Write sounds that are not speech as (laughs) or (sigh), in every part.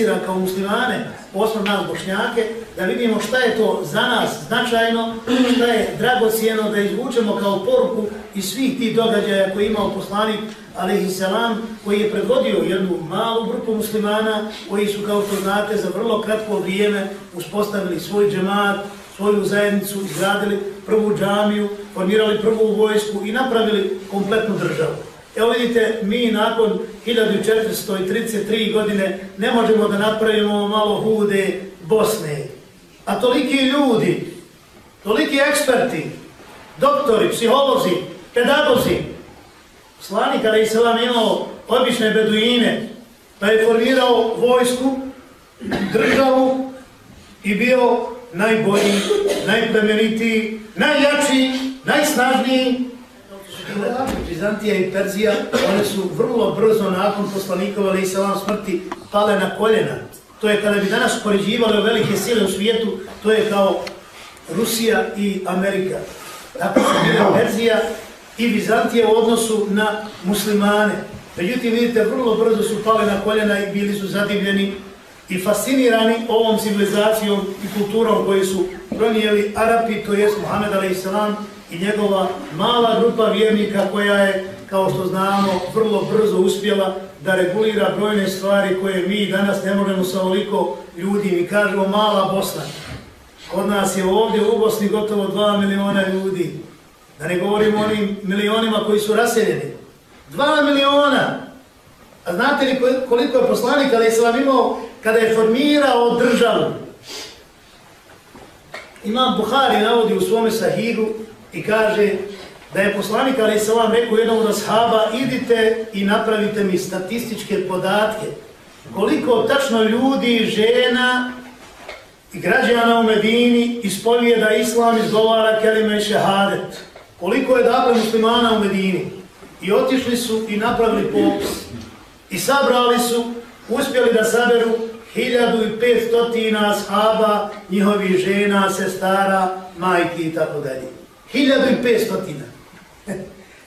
interesira kao muslimane, posebno nas bošnjake, da vidimo šta je to za nas značajno, šta je dragocijeno da izvučemo kao poruku iz svih tih događaja koje imao poslanik alaihi salam, koji je predvodio jednu malu grupu muslimana, koji su, kao što znate, za vrlo kratko vrijeme uspostavili svoj džemat, svoju zajednicu, izgradili prvu džamiju, formirali prvu vojsku i napravili kompletnu državu. Evo vidite, mi nakon 1433 godine ne možemo da napravimo malo hude Bosne. A toliki ljudi, toliki eksperti, doktori, psiholozi, pedagozi, slani kada je selam imao obične beduine, pa je formirao vojsku, državu i bio najbolji, najplemenitiji, najjačiji, najsnažniji, Bizantija i Perzija, one su vrlo brzo nakon poslanikova i salam smrti pale na koljena. To je kada bi danas poređivali velike sile u svijetu, to je kao Rusija i Amerika. Tako su bila Perzija i Bizantija u odnosu na muslimane. Međutim, vidite, vrlo brzo su pale na koljena i bili su zadivljeni i fascinirani ovom civilizacijom i kulturom koji su pronijeli Arapi, to je Muhammed a.s i njegova mala grupa vjernika koja je, kao što znamo, vrlo brzo uspjela da regulira brojne stvari koje mi danas ne možemo sa ovoliko ljudi. Mi kažemo mala Bosna. Kod nas je ovdje u Bosni gotovo 2 miliona ljudi. Da ne govorimo o onim milionima koji su raseljeni. 2 miliona! A znate li koliko je poslanik, ali je vam imao kada je formirao državu? Imam Buhari navodi u svome sahihu i kaže da je poslanik Ali Salam rekao jednom od ashaba idite i napravite mi statističke podatke koliko tačno ljudi, žena i građana u Medini ispovije da Islam izgovara kelime i šehadet. Koliko je dakle muslimana u Medini. I otišli su i napravili popis. I sabrali su, uspjeli da saberu 1500 ashaba, njihovih žena, sestara, majki i tako dalje. 1500.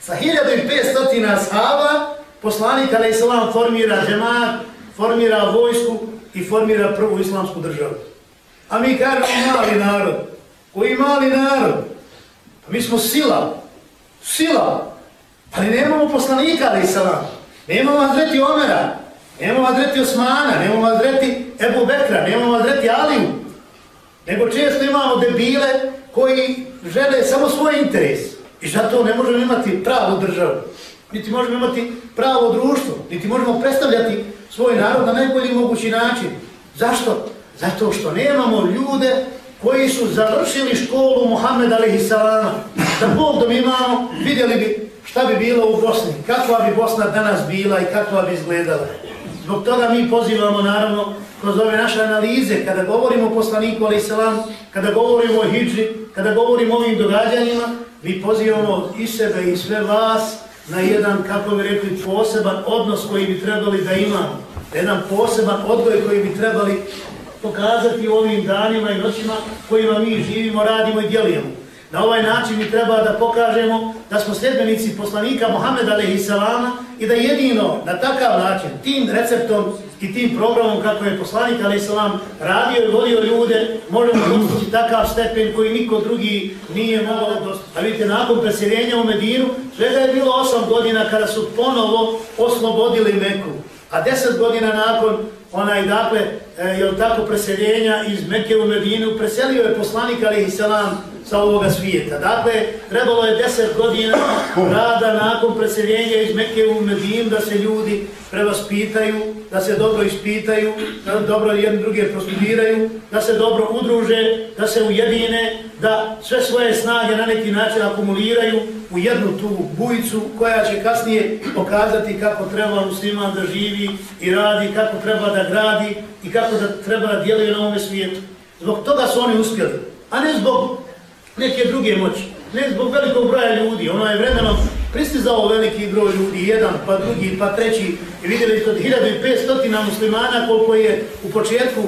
Sa 1500 ashaba poslanik alaih salam formira džemat, formira vojsku i formira prvu islamsku državu. A mi kažemo mali narod. Koji mali narod? Pa mi smo sila. Sila. Pa Ali nemamo poslanika alaih salam. Nemamo Adreti Omera. Nemamo Adreti Osmana. Nemamo Adreti Ebu Bekra. Nemamo Adreti Aliju. Nego često imamo debile koji žele samo svoj interes i zato ne možemo imati pravu državu, niti možemo imati pravo društvo, niti možemo predstavljati svoj narod na najbolji mogući način. Zašto? Zato što nemamo ljude koji su završili školu Muhammed a.s. Da Bog da mi imamo, vidjeli bi šta bi bilo u Bosni, kakva bi Bosna danas bila i kakva bi izgledala. Zbog toga mi pozivamo naravno kroz ove naše analize, kada govorimo o poslaniku alaih salam, kada govorimo o hijđi, kada govorimo o ovim događanjima, mi pozivamo i sebe i sve vas na jedan, kako bi rekli, poseban odnos koji bi trebali da imamo. Jedan poseban odgoj koji bi trebali pokazati u ovim danima i noćima kojima mi živimo, radimo i djelujemo. Na ovaj način mi treba da pokažemo da smo sljedbenici poslanika Mohameda a.s. i da jedino na takav način, tim receptom i tim programom kako je poslanik a.s. radio i vodio ljude, možemo dostići takav stepen koji niko drugi nije mogao dostići. A vidite, nakon presjerenja u Medinu, svega je bilo 8 godina kada su ponovo oslobodili Meku. A deset godina nakon onaj, dakle, e, je tako preseljenja iz Mekke u Medinu, preselio je poslanik a.s sa ovoga svijeta. Dakle, trebalo je deset godina rada nakon preseljenja iz Mekke u Medinu da se ljudi prevaspitaju, da se dobro ispitaju, da dobro jedan druge prostudiraju, da se dobro udruže, da se ujedine, da sve svoje snage na neki način akumuliraju u jednu tu bujicu koja će kasnije pokazati kako treba musliman da živi i radi, kako treba da gradi i kako da treba da djeluje na ovome svijetu. Zbog toga su oni uspjeli, a ne zbog neke druge moći. Ne zbog velikog broja ljudi, ono je vremenom pristizao veliki broj ljudi, jedan, pa drugi, pa treći. I vidjeli ste od 1500 muslimana koliko je u početku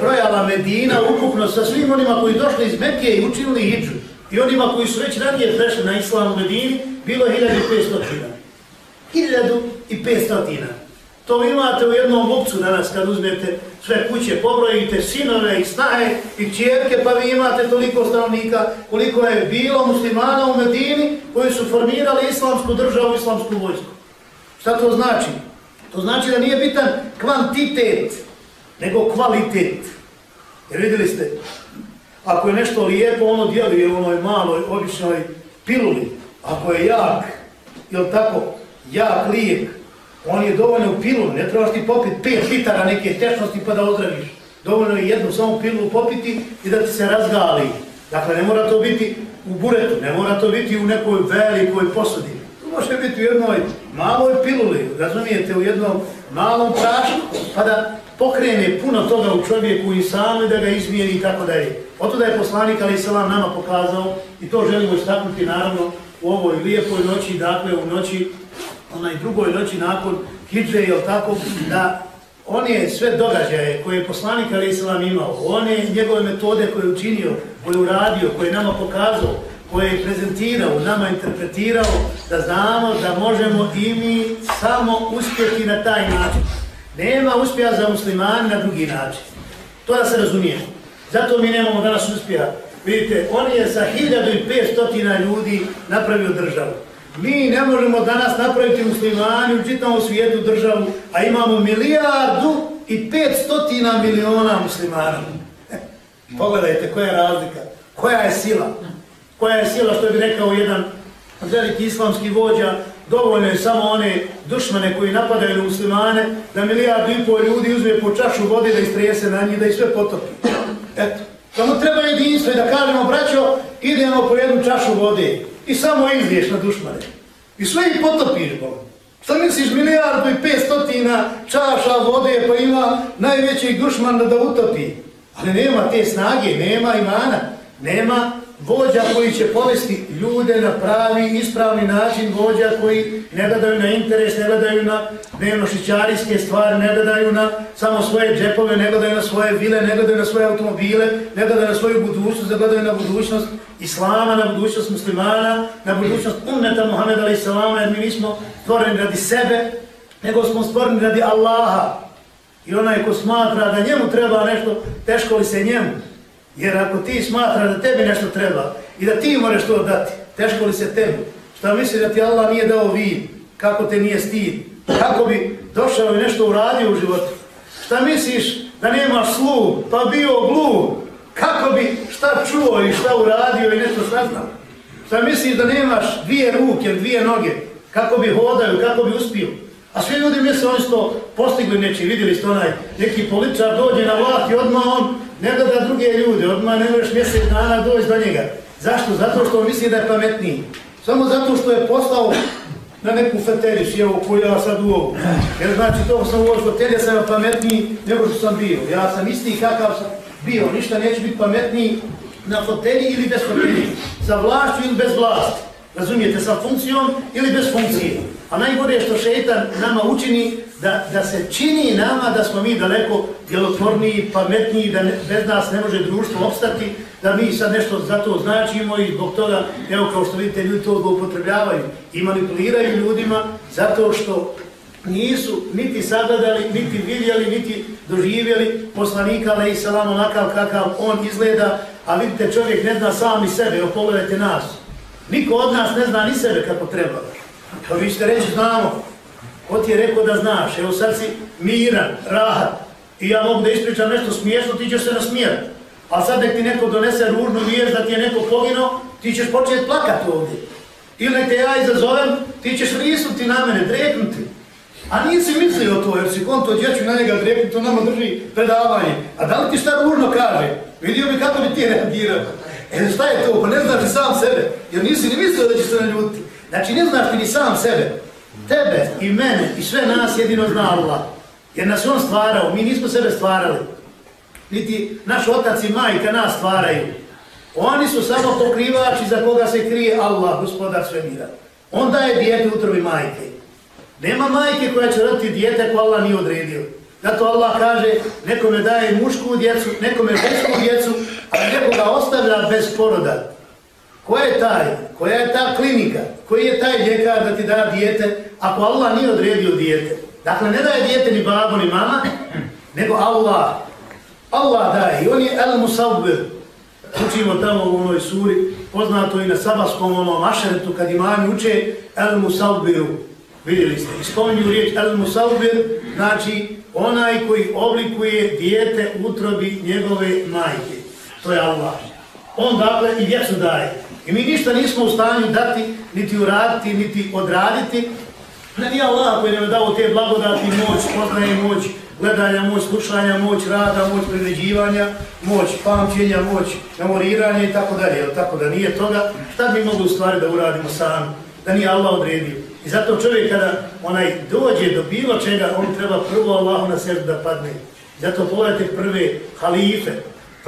brojala Medina ukupno sa svim onima koji došli iz Mekije i učinili hijđu. I onima koji su već ranije prešli na islamu Medini, bilo je 1500. 1500. To imate u jednom lupcu danas kad uzmete sve kuće, pobrojite sinove i snaje i čjerke, pa vi imate toliko stanovnika koliko je bilo muslimana u Medini koji su formirali islamsku državu, islamsku vojsku. Šta to znači? To znači da nije bitan kvantitet, nego kvalitet. Jer vidjeli ste, ako je nešto lijepo, ono djeluje u onoj maloj, običnoj piluli. Ako je jak, jel tako, jak lijek, on je dovoljno u pilulu, ne trebaš ti popiti 5 litara neke tečnosti pa da ozdraviš. Dovoljno je jednu samo pilulu popiti i da ti se razgali. Dakle, ne mora to biti u buretu, ne mora to biti u nekoj velikoj posudi. To može biti u jednoj maloj piluli, razumijete, u jednom malom prašku, pa da pokrene puno toga u čovjeku i sami da ga izmijeni i tako da je. Oto da je poslanik Ali Salam nama pokazao i to želimo istaknuti naravno u ovoj lijepoj noći, dakle u noći, onaj drugoj noći nakon Hidže, jel tako, da one sve događaje koje je poslanik Ali Salam imao, one njegove metode koje je učinio, koje je uradio, koje je nama pokazao, koje je prezentirao, nama interpretirao, da znamo da možemo i mi samo uspjeti na taj način. Nema uspjeha za muslimani na drugi način. To da se razumijemo. Zato mi nemamo danas uspjeha. Vidite, on je sa 1500 ljudi napravio državu. Mi ne možemo danas napraviti muslimani u čitavom svijetu državu, a imamo milijardu i 500 miliona muslimana. E, pogledajte koja je razlika, koja je sila. Koja je sila, što bi rekao jedan veliki islamski vođa, dovoljno je samo one dušmane koji napadaju na muslimane, da milijardu i pol ljudi uzme po čašu vode da istrese na njih, da ih sve potopi. Eto, samo treba jedinstvo i da kažemo, braćo, idemo po jednu čašu vode i samo izliješ na dušmane. I sve ih potopiš, bo. Šta misliš, milijardu i pet stotina čaša vode pa ima najveći dušman da utopi? Ali nema te snage, nema imana, nema vođa koji će povesti ljude na pravi, ispravni način, vođa koji ne gledaju na interes, ne gledaju na dnevnošićarijske stvari, ne gledaju na samo svoje džepove, ne gledaju na svoje vile, ne gledaju na svoje automobile, ne gledaju na svoju budućnost, ne gledaju na budućnost Islama, na budućnost muslimana, na budućnost ummeta Muhammeda alaih salama, jer mi nismo stvoreni radi sebe, nego smo stvoreni radi Allaha. I onaj ko smatra da njemu treba nešto, teško li se njemu? Jer ako ti smatra da tebi nešto treba i da ti moraš to dati, teško li se tebi? Šta misli da ti Allah nije dao vid? Kako te nije stid? Kako bi došao i nešto uradio u životu? Šta misliš da nemaš sluh, pa bio gluh? Kako bi šta čuo i šta uradio i nešto saznao? Šta misliš da nemaš dvije ruke, dvije noge? Kako bi hodaju, kako bi uspio? A svi ljudi misle, oni su to postigli neći, vidjeli ste onaj, neki političar dođe na vlast i odmah on ne da druge ljude, odmah ne možeš mjesec dana doći do njega. Zašto? Zato što misli da je pametniji. Samo zato što je postao na neku fotelju, sjevo koju ja sad u ovu. Jer znači to sam u ovu fotelju, sam pametniji nego što sam bio. Ja sam isti kakav sam bio, ništa neće biti pametniji na fotelji ili bez fotelji. Sa vlašću ili bez vlasti. Razumijete, sa funkcijom ili bez funkcije. A najgore je što šeitan nama učini da, da se čini nama da smo mi daleko djelotvorniji, pametniji, da ne, bez nas ne može društvo opstati, da mi sad nešto za to značimo i zbog toga, evo kao što vidite, ljudi to upotrebljavaju i manipuliraju ljudima zato što nisu niti sagledali, niti vidjeli, niti doživjeli poslanika, ali i salam onakav kakav on izgleda, a vidite, čovjek ne zna sam i sebe, evo pogledajte nas. Niko od nas ne zna ni sebe kako treba. Pa vi ćete reći, znamo, ko ti je rekao da znaš, evo sad si miran, rahat, i ja mogu da ispričam nešto smiješno, ti ćeš se nasmijati. A sad nek ti neko donese ružnu vijest da ti je neko poginuo, ti ćeš početi plakati ovdje. Ili nek te ja izazovem, ti ćeš risnuti na mene, dreknuti. A nisi mislio to, jer si konto djeću na njega dreknuti, to nama drži predavanje. A da li ti šta ružno kaže? Vidio bi kako bi ti reagirao. E šta je to? Pa ne znaš ni sam sebe, jer nisi ni mislio da će se naljuti. Znači ne znaš ti ni sam sebe. Tebe i mene i sve nas jedino zna Allah. Jer nas on stvarao, mi nismo sebe stvarali. Niti naš otac i majka nas stvaraju. Oni su samo pokrivači za koga se krije Allah, gospodar svemira. On daje dijete utrovi majke. Nema majke koja će roditi dijete ko Allah nije odredio. Zato Allah kaže, nekome daje mušku djecu, nekome žensku djecu, a nekoga ostavlja bez poroda. Ko je taj? Koja je ta klinika? Koji je taj ljekar da ti da dijete ako Allah nije odredio dijete? Dakle, ne daje dijete ni babo ni mama, nego Allah. Allah daje i on je El Musawbir. Učimo tamo u onoj suri, poznato i na sabaskom onom mašeretu kad imami uče El Musawbiru. Vidjeli ste, ispominju riječ El Musawbir, znači onaj koji oblikuje dijete utrobi njegove majke. To je Allah. On dakle i djecu daje. I mi ništa nismo u stanju dati, niti uraditi, niti odraditi. Pa ne nije Allah koji nam je dao te blagodati, moć, poznaje moć, gledanja, moć slušanja, moć rada, moć priređivanja, moć pamćenja, moć memoriranja i tako dalje. Tako da nije toga, šta bi mogli u stvari da uradimo sami, da nije Allah odredio. I zato čovjek kada onaj dođe do bilo čega, on treba prvo Allahu na srdu da padne. Zato pogledajte prve halife,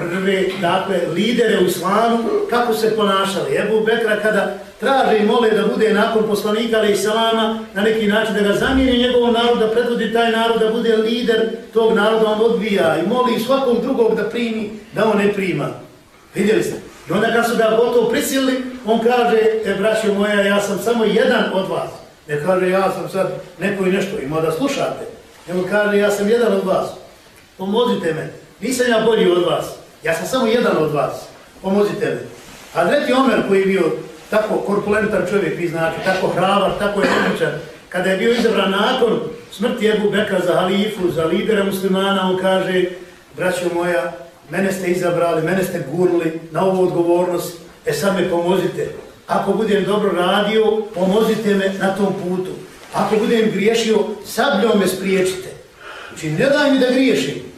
prve, dakle, lidere u islamu, kako se ponašali. Ebu Bekra kada traže i mole da bude nakon poslanika ali i salama, na neki način da ga zamijeni njegovom narodu, da predvodi taj narod, da bude lider tog naroda, on odbija i moli svakog drugog da primi, da on ne prima. Vidjeli ste? I onda kad su ga gotovo prisilili, on kaže, e, braćo moja, ja sam samo jedan od vas. Ne kaže, ja sam sad neko i nešto, ima da slušate. Nego kaže, ja sam jedan od vas. Pomozite me. Nisam ja bolji od vas. Ja sam samo jedan od vas. Pomozite mi. A Dreti Omer koji je bio tako korpulentan čovjek, vi znate, tako hravar, tako je kada je bio izabran nakon smrti Ebu Beka za halifu, za lidera muslimana, on kaže, braćo moja, mene ste izabrali, mene ste gurnuli na ovu odgovornost, e sad me pomozite. Ako budem dobro radio, pomozite me na tom putu. Ako budem griješio, sabljom me spriječite. Znači, ne daj mi da griješim.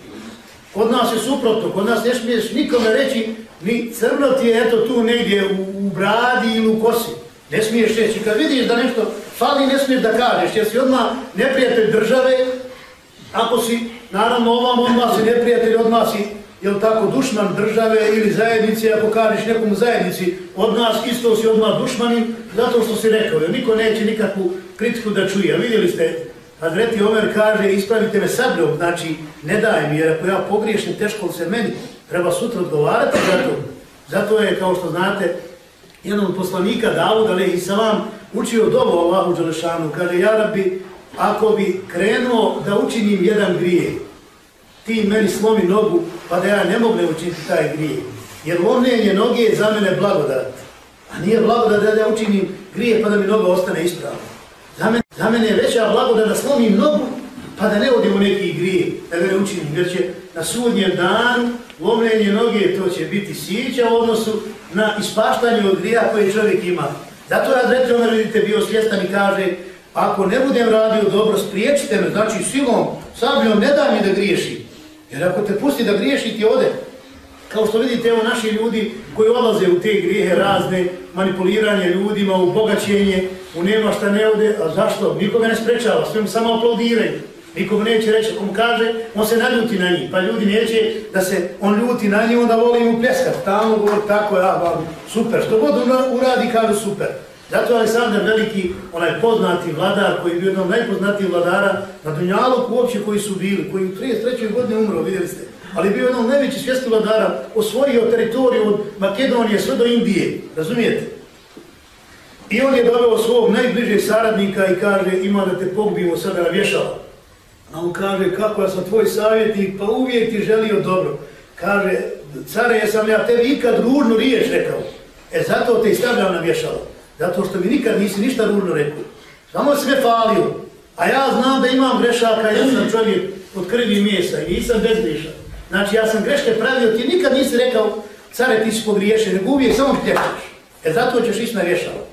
Kod nas je suprotno, kod nas ne smiješ nikome reći, ni crno ti je eto tu negdje u, u bradi ili u kosi. Ne smiješ reći, kad vidiš da nešto fali, ne smiješ da kažeš, jer si odmah neprijatelj države, ako si, naravno, ovam odmah si neprijatelj, odmah si, jel tako, dušman države ili zajednice, ako kažeš nekom zajednici, od nas isto si odmah dušmanin, zato što si rekao, jer niko neće nikakvu kritiku da čuje. Vidjeli ste, Hazreti Omer kaže, ispravite me sabljom, znači, ne daj mi, jer ako ja pogriješim, teško se meni, treba sutra odgovarati za to. Zato je, kao što znate, jedan od poslanika, Davud, ali i sa vam, učio dovo Allahu Đalešanu, kaže, ja rabbi, ako bi krenuo da učinim jedan grije, ti meni slomi nogu, pa da ja ne mogu učiniti taj grije. Jer lomljenje noge je za mene blagodat. A nije blagodat da ja učinim grije, pa da mi noga ostane ispravna. Za mene, je veća blagoda da slomim nogu, pa da ne odim u neki grije, da ga ne učinim. Jer će na sudnjem danu lomljenje noge, to će biti sića u odnosu na ispaštanje od grija koje čovjek ima. Zato ja zretno vidite bio svjestan i kaže, ako ne budem radio dobro, spriječite me, znači silom, sabljom, ne daj mi da griješim. Jer ako te pusti da griješi, ti ode. Kao što vidite, evo naši ljudi koji odlaze u te grijehe razne, manipuliranje ljudima, u bogaćenje, u nema šta ne ode, a zašto? Nikoga ne sprečava, sve samo aplaudiraju. Nikom neće reći, ako mu kaže, on se naljuti na njih. Pa ljudi neće da se on ljuti na njih, onda voli mu pljeskat. Tamo govori, tako ja, babi, super. Što god uradi, kaže super. Zato je Aleksandar Veliki, onaj poznati vladar, koji je bio jednom najpoznatiji vladara na Dunjalu uopće koji su bili, koji u 33. godine umro, vidjeli ste. Ali bio jedan najveći svjetski vladara, osvojio teritoriju od Makedonije sve do Indije, razumijete? I on je doveo svog najbližeg saradnika i kaže, ima da te pogubimo sada na vješala. A on kaže, kako ja sam tvoj savjetnik, pa uvijek ti želio dobro. Kaže, care, jesam ja tebi ikad ružnu riješ rekao. E, zato te i stavljam na vješalo. Zato što mi nikad nisi ništa ružno rekao. Samo si me falio. A ja znam da imam grešaka, ja sam čovjek od krvi mjesa i nisam bezgrišan. Znači, ja sam greške pravio, ti nikad nisi rekao, care, ti si pogriješen, nego uvijek samo plješaš. E, zato ćeš ići na vješalo.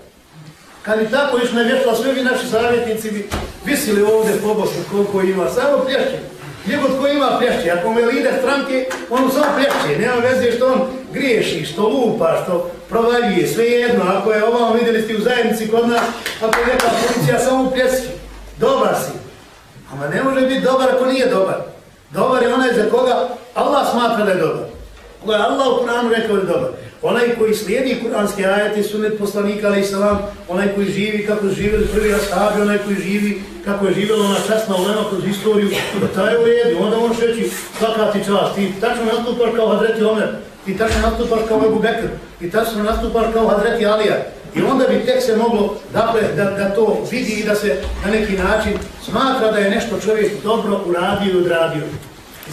Kad bi tako iš na vješalo, sve vi naši savjetnici bi visili ovdje po Bosnu, koliko ima, samo plješće. Gdje god ko ima plješće, ako me lider stranke, on samo plješće, nema veze što on griješi, što lupa, što provaljuje, sve jedno, ako je ovom vidjeli ste u zajednici kod nas, ako je neka policija samo plješće, dobar si. Ama ne može biti dobar ako nije dobar. Dobar je onaj za koga Allah smatra da je dobar. Koga je Allah u Kur'anu rekao da je dobar. Onaj koji slijedi kuranske ajete, sunet poslanika, ali salam, onaj koji živi kako su prvi ashabi, onaj koji živi kako je živjela ona časna ulema kroz istoriju, taj je u redu. Onda on reći, svaka ti čast, ti tačno nastupaš kao Hadreti Omer, ti tačno nastupaš kao Ebu Bekr, ti tačno nastupaš kao Hadreti Alija i onda bi tek se moglo dakle, da, da to vidi i da se na neki način smatra da je nešto čovjek dobro uradio i odradio.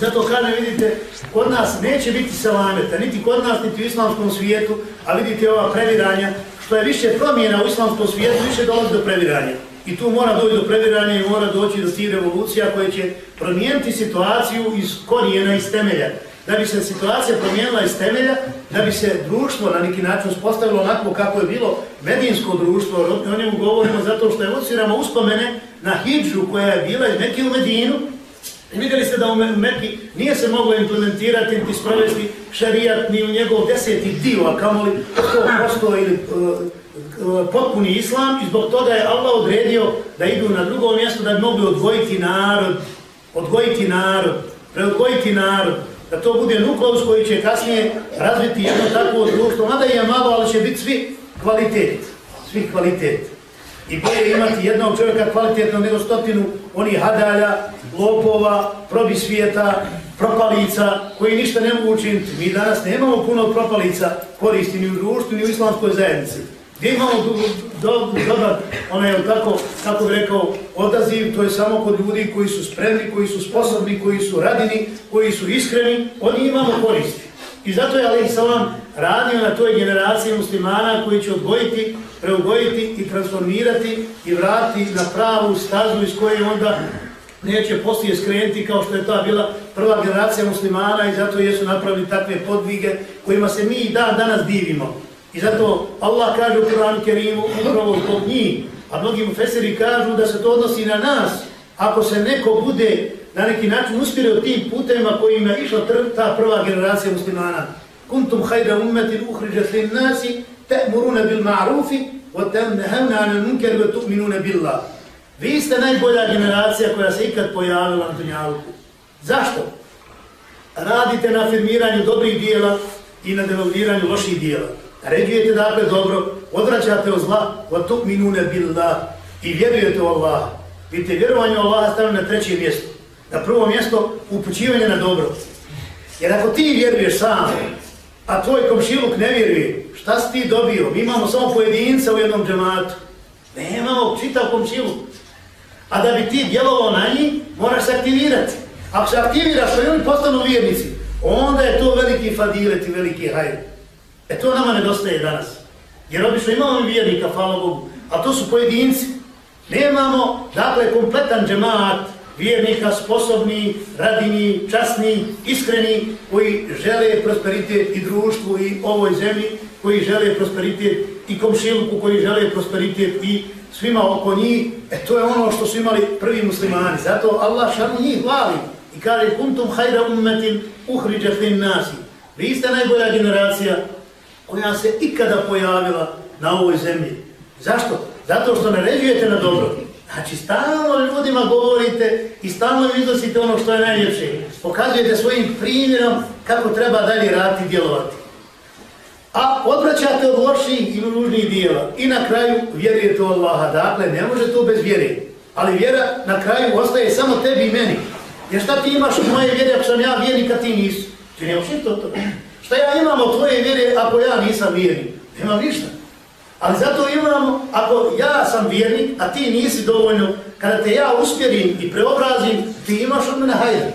Zato kada vidite, kod nas neće biti salameta, niti kod nas, niti u islamskom svijetu, a vidite ova previranja, što je više promjena u islamskom svijetu, više dolazi do previranja. I tu mora doći do previranja i mora doći do tih revolucija koje će promijeniti situaciju iz korijena, iz temelja. Da bi se situacija promijenila iz temelja, da bi se društvo na neki način uspostavilo onako kako je bilo medijinsko društvo, o njemu govorimo zato što je uspomene na hijđu koja je bila iz Mekije u Medinu, I vidjeli ste da u Mekki nije se moglo implementirati niti sprovesti šarijat ni u njegov deseti dio, a kamoli posto ili uh, potpuni islam. I zbog toga je Allah odredio da idu na drugo mjesto da bi mogli odvojiti narod, odvojiti narod, preodgojiti narod, da to bude nukleus koji će kasnije razviti jedno takvo društvo, mada je malo, ali će biti svi kvalitet, svi kvalitet. I bolje imati jednog čovjeka kvalitetno nego stotinu onih hadalja, lopova, probi svijeta, propalica, koji ništa ne mogu učiniti. Mi danas nemamo puno propalica koristi ni u društvu, ni u islamskoj zajednici. Gdje imamo dobar, onaj, tako, kako bi rekao, odaziv, to je samo kod ljudi koji su spremni, koji su sposobni, koji su radini, koji su iskreni, oni imamo koristi. I zato je Ali Salam radio na toj generaciji muslimana koji će odgojiti, preugojiti i transformirati i vratiti na pravu stazu iz koje onda neće poslije skrenuti kao što je ta bila prva generacija muslimana i zato jesu napravili takve podvige kojima se mi i dan danas divimo. I zato Allah kaže u Kur'anu Kerimu upravo zbog njih, a mnogi mufesiri kažu da se to odnosi na nas. Ako se neko bude na neki način uspirio tim putevima kojima je išla ta prva generacija muslimana. Kuntum hajda ummetin uhriđat lin nasi, te'muruna bil ma'rufi, wa temnehevna anil munker, wa tu'minuna billah. Vi ste najbolja generacija koja se ikad pojavila na Dunjaluku. Zašto? Radite na afirmiranju dobrih dijela i na devalviranju loših dijela. Ređujete dakle dobro, odvraćate od zla, vatuk minune billah i vjerujete u Allah. Vidite, vjerovanje u Allah stavljeno na treće mjesto na prvo mjesto upućivanje na dobro. Jer ako ti vjeruješ sam, a tvoj komšiluk ne vjeruje, šta si ti dobio? Mi imamo samo pojedinca u jednom džematu. Nemamo čitav komšiluk. A da bi ti djelovao na njih, moraš se aktivirati. Ako se aktiviraš, što oni postanu vjernici, onda je to veliki fadilet i veliki hajr. E to nama nedostaje danas. Jer obično imamo vjernika, hvala Bogu, a to su pojedinci. Nemamo, dakle, kompletan džemat, vjernika sposobni, radini, časni, iskreni, koji žele prosperitet i društvu i ovoj zemlji, koji žele prosperitet i komšiluku, koji žele prosperitet i svima oko njih. E to je ono što su imali prvi muslimani. Zato Allah šarnu njih hvali i kaže kuntum hajra ummetin uhriđa fin nasi. Vi ste najbolja generacija koja se ikada pojavila na ovoj zemlji. Zašto? Zato što naređujete na dobro. Znači, stalno ljudima govorite i stalno iznosite ono što je najljepše. Pokazujete svojim primjerom kako treba dalje raditi i djelovati. A odvraćate od loših i ružnih dijela. I na kraju vjerujete u Allaha. Dakle, ne može to bez vjere. Ali vjera na kraju ostaje samo tebi i meni. Jer šta ti imaš u moje vjere ako sam ja vjernik, a ti nisi? Ti nemaš ništa od toga. Šta ja imam od tvoje vjere ako ja nisam vjernik? Nemam ništa. Ali zato imamo, ako ja sam vjernik, a ti nisi dovoljno, kada te ja uspjerim i preobrazim, ti imaš od mene hajde.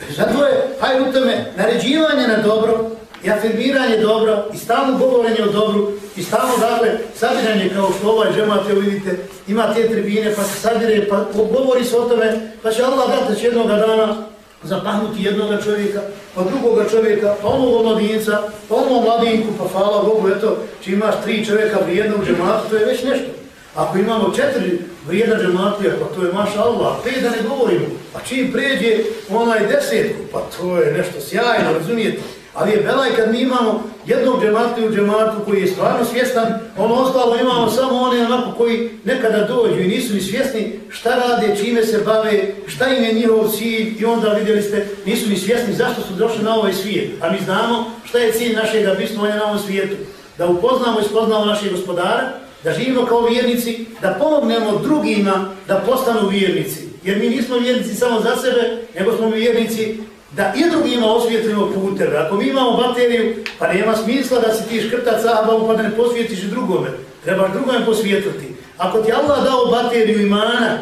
E, zato je hajde u tome naređivanje na dobro i afirmiranje dobro i stalno govorenje o dobru i stalno dakle sadiranje kao što ovaj džemat, vidite, ima te tribine pa se sadire, pa govori se o tome, pa će Allah dati jednog dana zapahnuti jednog čovjeka, pa drugoga čovjeka, pa onog mladinca, pa onog mladinku, pa hvala Bogu, eto, či imaš tri čovjeka vrijednog džemata, to je već nešto. Ako imamo četiri vrijedna džematija, pa to je maša Allah, pet da ne govorimo, a čim pređe onaj desetku, pa to je nešto sjajno, razumijete? Ali je belaj kad mi imamo jednog džemata u džematu koji je stvarno svjestan, ono ostalo imamo samo one onako koji nekada dođu i nisu ni svjesni šta rade, čime se bave, šta im je njihov cilj i onda vidjeli ste, nisu ni svjesni zašto su došli na ovaj svijet. A mi znamo šta je cilj našeg bistvovanja na ovom svijetu. Da upoznamo i spoznamo našeg gospodara, da živimo kao vjernici, da pomognemo drugima da postanu vjernici. Jer mi nismo vjernici samo za sebe, nego smo vjernici da i drugima osvijetlimo puter. Ako mi imamo bateriju, pa nema smisla da si ti škrtac sahabavu pa da ne posvijetiš drugome. trebaš drugome posvijetliti. Ako ti Allah dao bateriju imana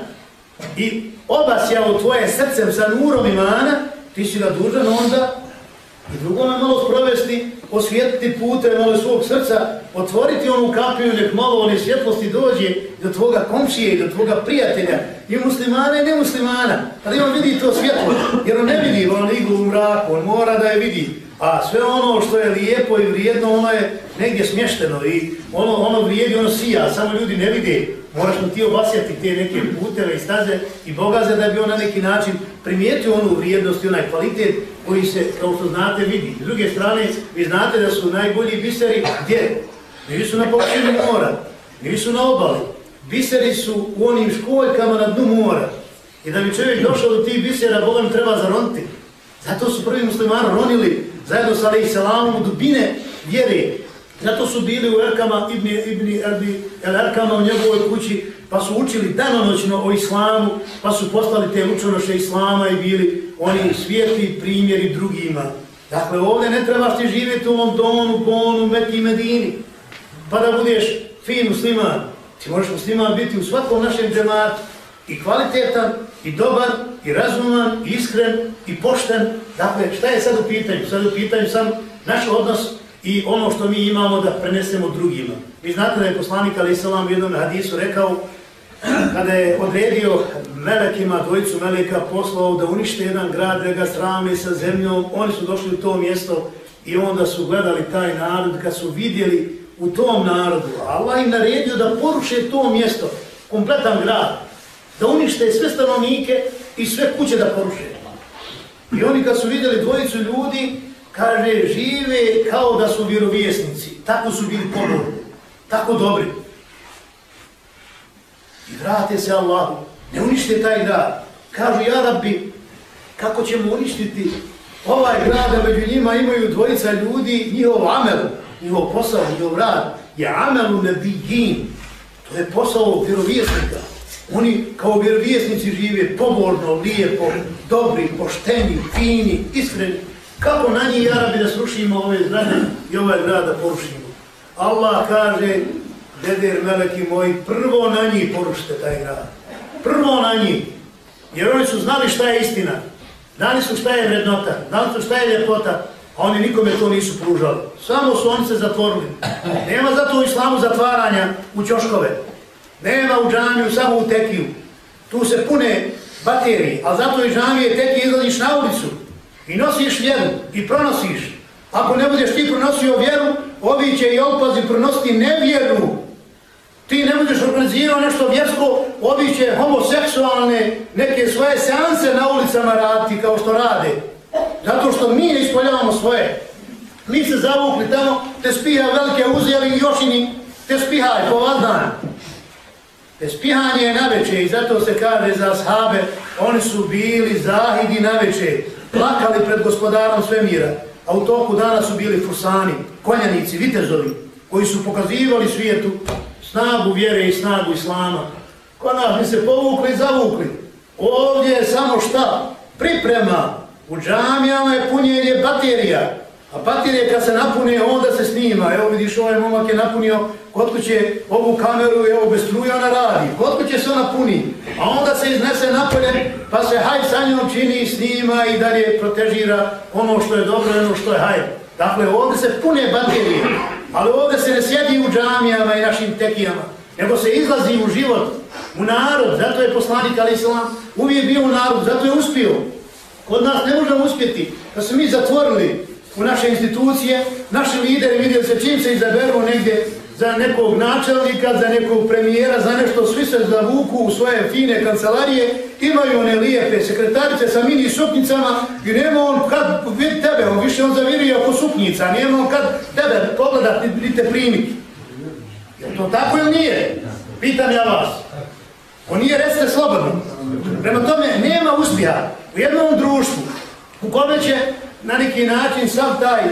i obasjao tvoje srcem sa nurom imana, ti si da dužan onda i drugome malo sprovesti, osvijetiti pute malo svog srca, otvoriti onu kapiju, nek malo one svjetlosti dođe do tvoga komšije i do tvoga prijatelja, i muslimana i nemuslimana, ali on vidi to svjetlo, jer on ne vidi on iglu u mraku, on mora da je vidi, a sve ono što je lijepo i vrijedno, ono je negdje smješteno i ono, ono vrijedi, ono sija, samo ljudi ne vide, moraš mu ti obasjati te neke puteve i staze i bogaze da bi on na neki način primijetio onu vrijednost i onaj kvalitet koji se, kao što znate, vidi. S druge strane, vi znate da su najbolji biseri gdje? Nisu na površini mora, nisu na obali. Biseri su u onim školjkama na dnu mora. I da bi čovjek došao do tih bisera, Bogom treba zaroniti. Zato su prvi muslimani ronili zajedno sa Ali Salamom u dubine vjere. Zato su bili u Erkama, Ibni, Ibni Erbi, El Erkama u njegovoj kući, pa su učili danonoćno o islamu, pa su postali te učenoše islama i bili oni svijetli primjeri drugima. Dakle, ovdje ne trebaš ti živjeti u Londonu, Bonu, Meki, Medini, pa da budeš fin musliman. Ti možeš musliman biti u svakom našem džematu i kvalitetan, i dobar, i razuman, i iskren, i pošten. Dakle, šta je sad u pitanju? Sad u pitanju sam naš odnos i ono što mi imamo da prenesemo drugima. Vi znate da je poslanik Ali Isalam u jednom hadisu rekao kada je odredio melekima, dvojicu meleka poslao da unište jedan grad, da ga srame sa zemljom, oni su došli u to mjesto i onda su gledali taj narod, kad su vidjeli u tom narodu, Allah im naredio da poruše to mjesto, kompletan grad, da unište sve stanovnike i sve kuće da poruše. I oni kad su vidjeli dvojicu ljudi, kaže, žive kao da su vjerovjesnici. Tako su bili pogodni, tako dobri. I vrate se Allahu, ne unište taj grad. Kažu, ja rabbi, kako ćemo uništiti ovaj grad, a među njima imaju dvojica ljudi, njihov amel, njihov posao, njihov rad, je amelu nebijin. To je posao vjerovjesnika. Oni kao vjerovjesnici žive poborno, lijepo, dobri, pošteni, fini, iskreni. Kako na njih, Arabi, da srušimo ove zgrade i ovaj grad da porušimo? Allah kaže, deder meleki moji, prvo na njih porušite taj grad. Prvo na njih. Jer oni su znali šta je istina. Znali su šta je vrednota, znali su šta je ljepota, a oni nikome to nisu pružali. Samo su oni se zatvorili. Nema zato u islamu zatvaranja u ćoškove. Nema u džamiju, samo u tekiju. Tu se pune baterije, ali zato i džamije tekije izlaziš na ulicu i nosiš vjeru i pronosiš. Ako ne budeš ti pronosio vjeru, ovi će i opazi pronositi nevjeru. Ti ne budeš organizirao nešto vjersko, ovi će homoseksualne neke svoje seanse na ulicama raditi kao što rade. Zato što mi ne ispoljavamo svoje. Mi se zavukli tamo, te spiha velike uzeli i još i te spihaj po vazdan. Spihanje je naveče i zato se kaže za sahabe, oni su bili zahidi naveče, plakali pred gospodarom svemira, a u toku dana su bili fusani, konjanici, vitezovi, koji su pokazivali svijetu snagu vjere i snagu islama. Ko nas mi se povukli i zavukli. Ovdje je samo šta? Priprema. U džamijama je punjenje baterija. A baterije kad se napune, onda se snima. Evo vidiš, ovaj momak je napunio kod kuće ovu kameru i evo bez struje ona radi. Kod kuće se ona puni. A onda se iznese napolje, pa se haj sa njom čini, snima i dalje protežira ono što je dobro i ono što je haj. Dakle, ovdje se pune baterije, ali ovdje se ne sjedi u džamijama i našim tekijama, nego se izlazi u život, u narod, zato je poslanik Ali Islam uvijek bio u narod, zato je uspio. Kod nas ne možemo uspjeti, da se mi zatvorili u naše institucije, naši lideri vidjeli se čim se izaberu negdje za nekog načelnika, za nekog premijera, za nešto, svi se zavuku u svoje fine kancelarije, imaju one lijepe sekretarice sa mini suknicama i nema on kad vidi tebe, on više on zavirio oko suknica, nema on kad tebe pogledat i te primiti. Je to tako ili nije? Pitam ja vas. On nije, recite slobodno. Prema tome, nema uspjeha u jednom društvu u kome će na neki način sav taj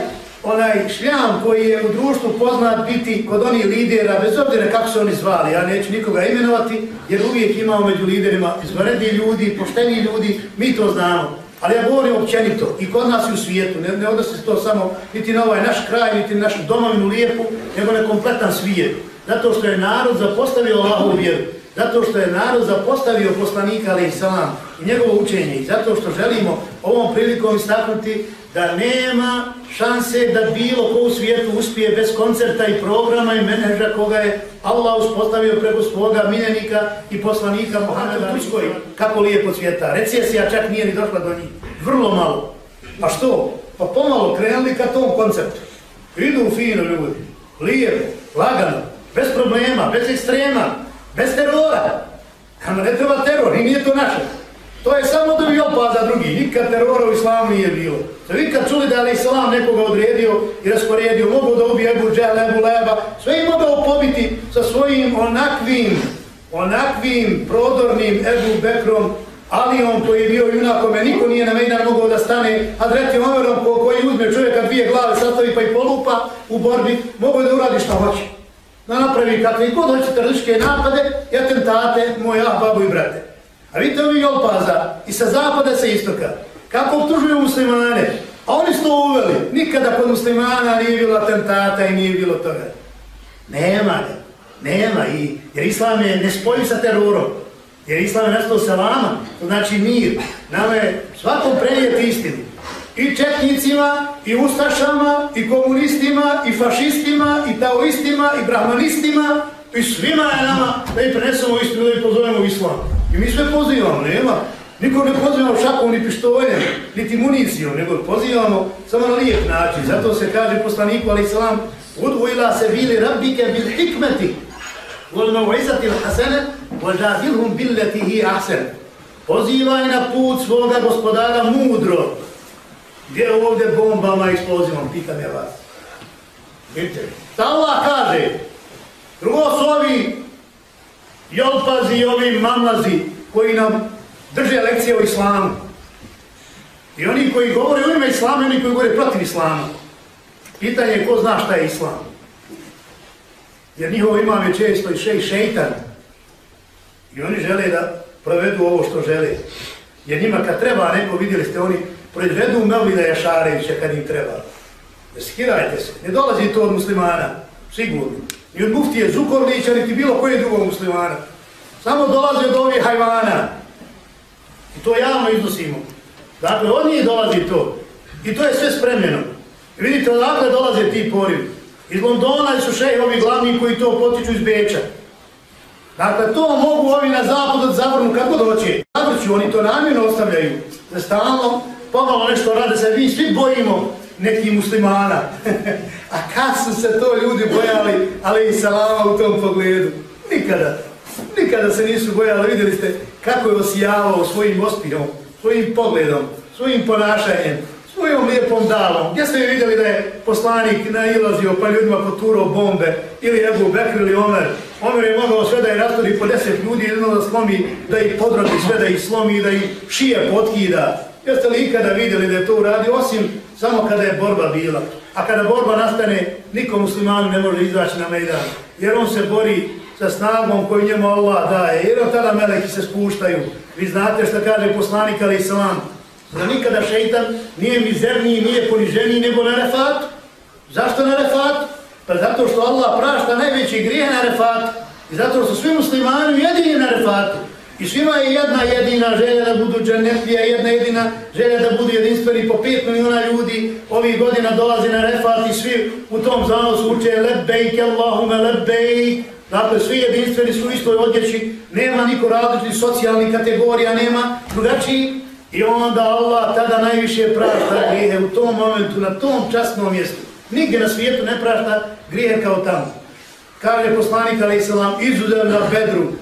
onaj šljam koji je u društvu poznat biti kod onih lidera, bez obzira kako se oni zvali, ja neću nikoga imenovati, jer uvijek imamo među liderima izvredni ljudi, pošteni ljudi, mi to znamo. Ali ja govorim općenito i kod nas i u svijetu, ne, ne odnosi se to samo niti na ovaj naš kraj, niti na našu domovinu lijepu, nego na kompletan svijet. zato što je narod zapostavio Allahovu vjeru, zato što je narod zapostavio poslanika ali i salam i njegovo učenje i zato što želimo ovom prilikom istaknuti da nema šanse da bilo ko u svijetu uspije bez koncerta i programa i menedža koga je Allah uspostavio preko svoga miljenika i poslanika Mohameda Turskoj. Kako lijepo svijeta. Recesija čak nije ni došla do njih. Vrlo malo. Pa što? Pa pomalo krenuli ka tom konceptu. Idu fino ljudi. Lijepo, lagano, bez problema, bez ekstrema, bez terora. Kama ne treba teror i nije to naše. To je samo da bi opaza drugi. Nikad terora u islamu nije bilo. Sve vi kad čuli da je islam nekoga odredio i rasporedio, mogu da ubije Ebu Džel, Ebu Leba, sve im mogao pobiti sa svojim onakvim, onakvim prodornim Ebu Bekrom, Alijom koji je bio junakome, niko nije na Mejdan mogao da stane, a dreti Omerom ko, koji uzme čovjeka dvije glave, sastavi pa i polupa u borbi, mogu da uradi što hoće. Da napravi kakve god hoće terorističke napade i atentate moja babu i brate. A vidite ovi Jolpaza i sa zapada i sa istoka, kako obtužuju muslimane, a oni su to uveli. Nikada kod muslimana nije bilo atentata i nije bilo toga. Nema ga, nema. I, jer islam je ne spoji sa terorom. Jer islam je nastao selama, to znači mir. Nama je svakom prenijeti istinu. I četnicima, i ustašama, i komunistima, i fašistima, i taoistima, i brahmanistima, i svima je nama da im prenesemo istinu, da im pozovemo islam. I mi sve pozivamo, nema. Niko ne pozivamo šakom ni pištoljem, niti municijom, nego pozivamo samo na lijep način. Zato se kaže poslaniku, ali salam, udvojila se bili rabbike bil hikmeti, vol mavizati l'hasene, vol žadilhum billeti hi ahsen. Pozivaj na put svoga gospodara mudro. Gdje je ovdje bombama i eksplozivom, pitam ja vas. Vidite, Allah kaže, drugo su ovi I i ovi mamlazi koji nam drže lekcije o islamu. I oni koji govore u ime islama i oni koji govore protiv islama. Pitanje je ko zna šta je islam. Jer njihovo imam je često i šej šeitan. I oni žele da provedu ovo što žele. Jer njima kad treba neko, vidjeli ste, oni provedu Melvida Jašarevića kad im treba. Skirajte se, ne dolazi to od muslimana, sigurno ni od muftije Zukorlića, niti bilo koje drugog muslimana. Samo dolaze od ovih hajvana. I to javno iznosimo. Dakle, od njih dolazi to. I to je sve spremljeno. I vidite, odakle dolaze ti porivi. Iz Londona su šehovi ovi glavni koji to potiču iz Beča. Dakle, to mogu ovi na zapad od zavrnu kako doće. Zavrću, oni to namjerno ostavljaju. Da stalno pomalo nešto rade se, mi svi bojimo nekih muslimana. (laughs) A kad su se to ljudi bojali, ali i salama u tom pogledu? Nikada. Nikada se nisu bojali. Vidjeli ste kako je osijavao svojim ospinom, svojim pogledom, svojim ponašanjem, svojom lijepom dalom. Gdje ste vidjeli da je poslanik nailazio pa ljudima poturao bombe ili Ebu Bekr ili Omer? Omer je mogao sve da je rasturi po deset ljudi, jedno da slomi, da ih podrati sve, da ih slomi, da ih šije potkida. Jeste li ikada vidjeli da je to uradio, osim samo kada je borba bila. A kada borba nastane, nikom muslimanu ne može izaći na Mejdan. Jer on se bori sa snagom koju njemu Allah daje. Jer on tada meleki se spuštaju. Vi znate što kaže poslanik Ali islam. Da nikada šeitan nije mizerniji, nije poniženiji nego na refat. Zašto na refat? Pa zato što Allah prašta najveći grijeh na refat. I zato što svi muslimani jedini na refatu. I svima je jedna jedina želja da budu džanetlija, jedna jedina želja da budu jedinstveni po pet miliona ljudi. Ovih godina dolazi na refat i svi u tom zanosu uče lebbejk, Allahume lebejk, Dakle, svi jedinstveni su u istoj odjeći, nema niko različitih socijalnih kategorija, nema drugačiji. I onda Allah tada najviše prašta grijehe u tom momentu, na tom častnom mjestu. Nigdje na svijetu ne prašta grijehe kao tamo. Kaže poslanik, ali islam, izuzev na bedru,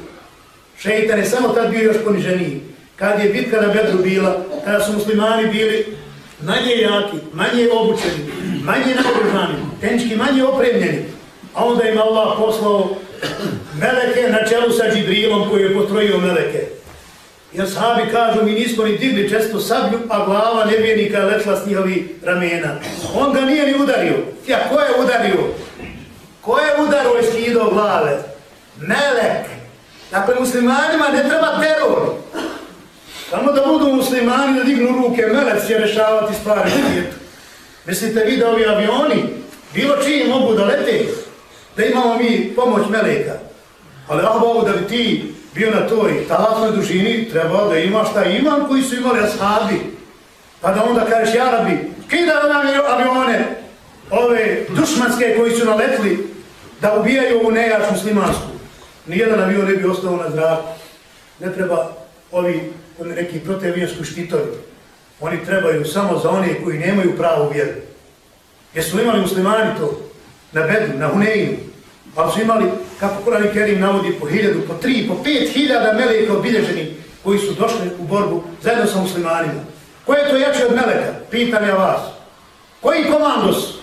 Šeitan je samo tad bio još poniženiji. Kad je bitka na Bedru bila, kada su muslimani bili manje jaki, manje obučeni, manje naoružani, tenčki manje opremljeni, a onda im Allah poslao meleke na čelu sa Džibrilom koji je potrojio meleke. I ashabi kažu, mi nismo ni digli često sablju, a glava nevjernika je letla s njihovi ramena. On ga nije ni udario. Ja, ko je udario? Ko je udaro i skido glave? Melek. Dakle, muslimanima ne treba teror. Samo da budu muslimani da dignu ruke, melec će rešavati stvari u svijetu. Mislite vi da ovi avioni, bilo čiji mogu da lete? da imamo mi pomoć meleka. Ali Allah da bi ti bio na toj talasnoj dužini, treba da imaš taj iman koji su imali ashabi. Pa da onda kažeš, ja rabi, kida nam avione, ove dušmanske koji su naletli da ubijaju ovu nejač muslimansku. Nijedan avion ne bi ostao na zraku. Ne treba ovi neki protivavijanski štitovi. Oni trebaju samo za one koji nemaju pravu vjeru. Jesu imali muslimani to? Na Bedu, na Huneinu. Ali su imali, kako Kurani Kerim navodi, po hiljadu, po tri, po pet hiljada meleka obilježeni koji su došli u borbu zajedno sa muslimanima. Ko je to jače od meleka? Pitam ja vas. Koji komandos?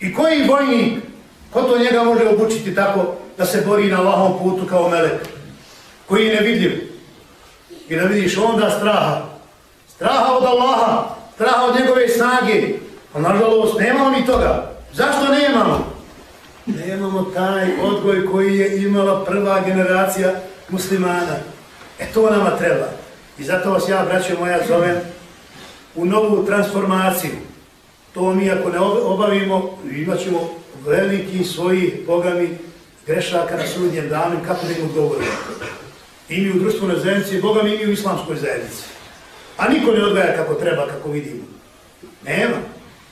I koji vojnik? Ko to njega može obučiti tako da se bori na lahom putu kao melek? Koji je nevidljiv? I da vidiš onda straha. Straha od Allaha, straha od njegove snage. A nažalost, nemamo ni toga. Zašto nemamo? Nemamo taj odgoj koji je imala prva generacija muslimana. E to nama treba. I zato vas ja, braćo moja, zovem u novu transformaciju. To mi ako ne obavimo, imat ćemo veliki svoji bogami grešaka na sudnjem danu, kako da im odgovorimo. I mi u društvenoj zajednici, bogami i u islamskoj zajednici. A niko ne odgaja kako treba, kako vidimo. Nema.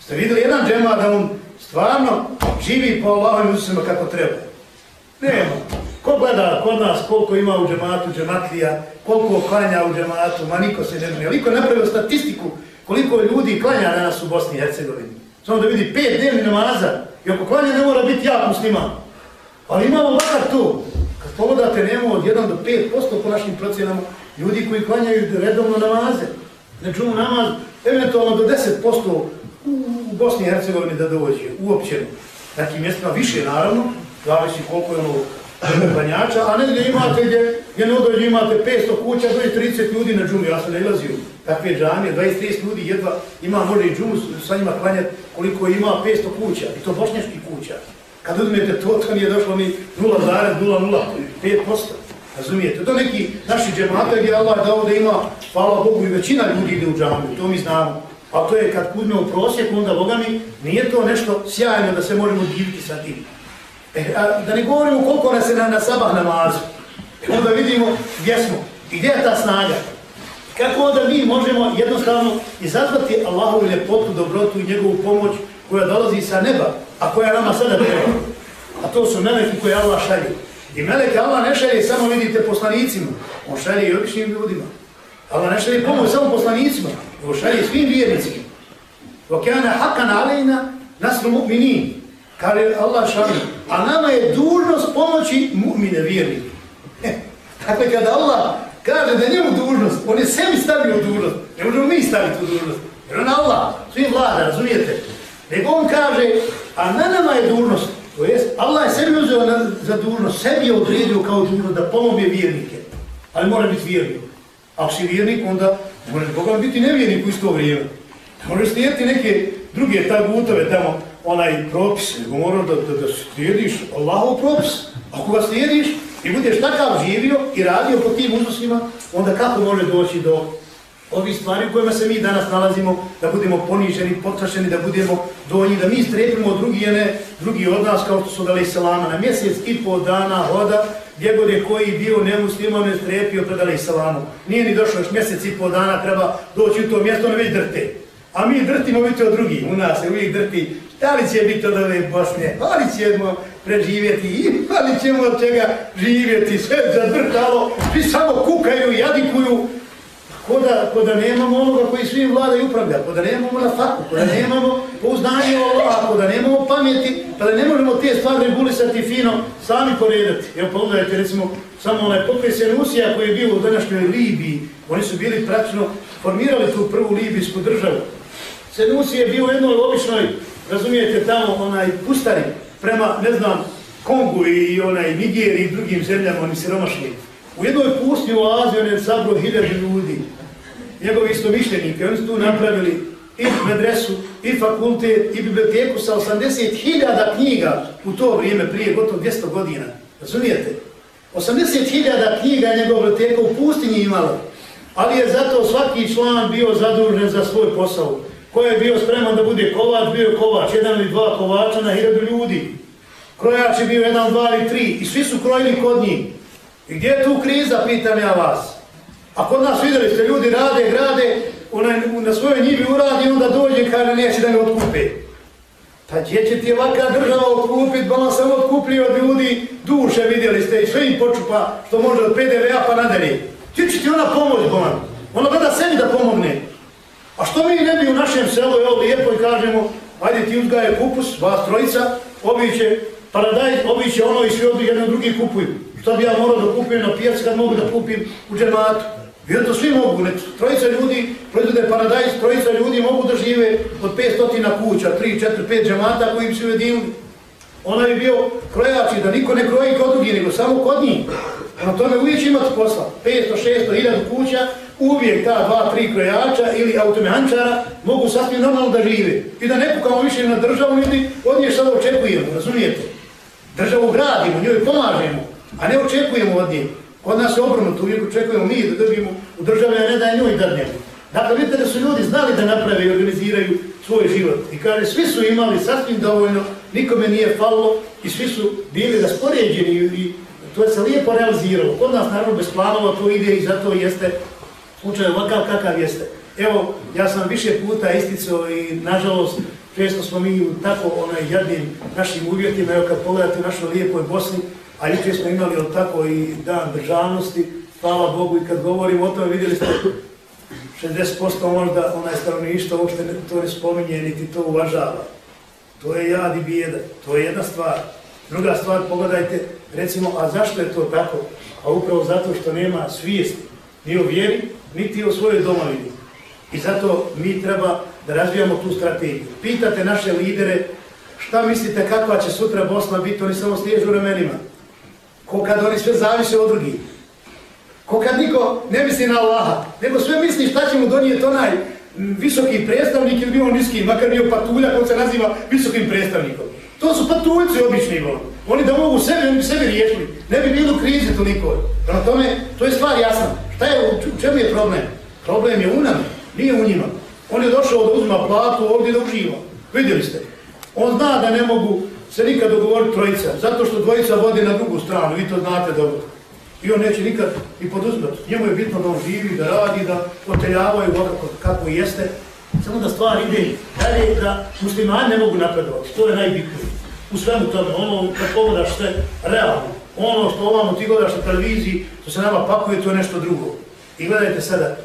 Ste videli jedan džema da on stvarno živi po Allahovim usima kako treba? Nema. Ko gleda kod nas koliko ima u džematu džematlija, koliko klanja u džematu, ma niko se ne zna. Niko napravio statistiku koliko ljudi klanja danas u Bosni i Hercegovini. Samo da vidi pet dnevni namaza. I ako klanja ne mora biti jak musliman. Ali imamo makar to, Kad pogledate, nemo od 1 do 5% po našim procjenama ljudi koji klanjaju redovno namaze. Ne čumu namaz, eventualno do 10% u Bosni i Hercegovini da dođe, uopćeno. Nekim mjestima više, naravno, zavisi koliko je ono klanjača, a ne gdje imate gdje, gdje ne dođe, imate 500 kuća, dođe 30 ljudi na džumu, ja sam ne ilazio. Takve džamije, 20-30 ljudi jedva ima može i džumu sa njima klanjati koliko ima 500 kuća, i to bošnjački kuća. Kad uzmijete to, to nije došlo ni 0,005%. Razumijete? To neki naši džemata gdje Allah dao da ima, hvala Bogu, i većina ljudi ide u džamu, to mi znamo. A to je kad uzmemo prosjek, onda logami, nije to nešto sjajno da se možemo diviti sa tim. E, a, da ne govorimo koliko nas je na, na sabah namazu. E, onda vidimo gdje smo i gdje je ta snaga. Kako onda mi možemo jednostavno izazvati Allahovu ljepotu, dobrotu i njegovu pomoć koja dolazi sa neba, a koja nama sada treba. A to su meleki koje Allah šalje. I meleke Allah ne šalje samo vidite poslanicima, on šalje i običnim ljudima. Allah ne šalje pomoć samo poslanicima, on šalje svim vjernicima. Vokjana hakan alejna nasru mu'minin. Kale Allah šalje. A nama je dužnost pomoći mu'mine vjernike. Dakle, kada Allah kaže da je njemu dužnost, on je sebi stavio dužnost. Ne možemo mi staviti tu dužnost. Jer on Allah, svi vlada, razumijete? Nego on kaže, a na nama je dužnost. To jest, Allah je sebi uzeo na, za dužnost, sebi je odredio kao dužnost da pomogne vjernike. Ali mora biti vjernik. Ako si vjernik, onda može Boga biti nevjernik u isto vrijeme. Možeš slijediti neke druge tagutove tamo, onaj propis, nego moraš da, da, da slijediš Allahov propis. Ako ga slijediš i budeš takav živio i radio po tim uznosima, onda kako može doći do ovi stvari u kojima se mi danas nalazimo, da budemo poniženi, potrašeni, da budemo donji, da mi strepimo drugi, ne, drugi od nas, kao što su dali salama na mjesec i po dana hoda, gdje god je koji bio nemuslimom ne strepio predali salamu. Nije ni došlo još mjesec i po dana, treba doći u to mjesto, ono već drte. A mi drtimo vidite od drugih, u nas se uvijek drti. Da li će biti od ove Bosne? Da li ćemo preživjeti? I da li ćemo od čega živjeti? Sve zadrtalo, svi samo kukaju, jadikuju, Koda, koda nemamo onoga koji svim vlada i upravlja, koda nemamo na faku, koda nemamo pouznanje o Allah, koda nemamo pameti, pa kada ne možemo te stvari regulisati fino, sami poredati. Evo pa pogledajte recimo samo onaj pokres Rusija koji je bio u današnjoj Libiji, oni su bili praktično formirali tu prvu libijsku državu. Senusija je bio u jednoj običnoj, razumijete, tamo onaj pustari prema, ne znam, Kongu i onaj Nigeri i drugim zemljama, oni siromašni. U jednoj pusti u Aziji on je sabro hiljadu ljudi njegovi istomišljenike, oni su tu napravili i medresu, i fakultet, i biblioteku sa 80.000 knjiga u to vrijeme, prije gotovo 200 godina. Razumijete? 80.000 knjiga je njegova biblioteka u pustinji imala, ali je zato svaki član bio zadužen za svoj posao. Ko je bio spreman da bude kovač, bio kovač, jedan ili dva kovača na hiljadu ljudi. krojač je bio jedan, dva ili tri i svi su krojili kod njih. I gdje je tu kriza, pitam ja vas. A kod nas vidjeli ste, ljudi rade, grade, onaj, na svojoj njivi uradi, onda dođe i kaže neće da me otkupe. Pa gdje će ti ovaka država otkupit, pa ba on sam otkupli od ljudi duše, vidjeli ste, i sve im počupa što može od PDV-a pa nadalje. Gdje će ti ona pomoć, Boman? Ona gleda sebi da pomogne. A što mi ne bi u našem selu, evo lijepo i kažemo, ajde ti uzgaje kupus, vas trojica, ovi će paradajz, ovi će ono i svi odbi jedno drugi kupuju. Šta bi ja morao da kupim na pijac kad mogu da kupim u džematu? Jer svi mogu, ne, trojica ljudi proizvode paradajz, trojica ljudi mogu da žive od 500 kuća, 3, 4, 5 džemata koji im se ujedinili. Ona je bio krojač da niko ne kroji kod drugi, nego samo kod njih. Na tome uvijek imati posla. 500, 600, 1000 kuća, uvijek ta dva, tri krojača ili automehančara mogu sasvim normalno da žive. I da ne pukamo više na državu, ljudi od nje sada očekujemo, razumijete? Državu gradimo, njoj pomažemo, a ne očekujemo od nje. Od nas je obrnuto, uvijek očekujemo mi da dobijemo u državi, a ne da je njoj dadnemo. Dakle, vidite da su ljudi znali da naprave i organiziraju svoj život. I kaže, svi su imali sasvim dovoljno, nikome nije falilo i svi su bili raspoređeni i to je se lijepo realiziralo. Kod nas, naravno, bez planova to ide i zato jeste slučaj ovakav kakav jeste. Evo, ja sam više puta isticao i, nažalost, često smo mi u tako onaj jadnim našim uvjetima, evo kad pogledate u našoj lijepoj Bosni, a juče smo imali od tako i dan državnosti, hvala Bogu i kad govorimo o tome, vidjeli ste 60% možda onaj stanovništvo uopšte ne, to ne spominje, niti to uvažava. To je jad i bijeda, to je jedna stvar. Druga stvar, pogledajte, recimo, a zašto je to tako? A upravo zato što nema svijesti, ni o vjeri, niti o svojoj domovini. I zato mi treba da razvijamo tu strategiju. Pitate naše lidere, šta mislite kakva će sutra Bosna biti, oni samo sliježu ramenima. Ko kad oni sve zavise od drugih. Ko kad niko ne misli na Allaha, nego sve misli šta će mu donijeti onaj visoki predstavnik ili bio niski, makar bio patulja koji se naziva visokim predstavnikom. To su patuljci obični bol. Oni da mogu sebe, oni bi sebe riješili. Ne bi bilo krize toliko. Prema tome, to je stvar jasna. Šta je, u čemu je problem? Problem je u nama, nije u njima. On je došao da uzima platu ovdje da uživa. Vidjeli ste. On zna da ne mogu se nikad dogovori trojica, zato što dvojica vodi na drugu stranu, vi to znate dobro. I on neće nikad i poduzmati. Njemu je bitno da on živi, da radi, da oteljavaju voda kako jeste. Samo da stvar ide dalje, da muslimani ne mogu napredovati. To je najbitnije. U svemu tome, ono kad pogledaš sve realno, ono što ovamo ti gledaš na televiziji, što se nama pakuje, to je nešto drugo. I gledajte sada,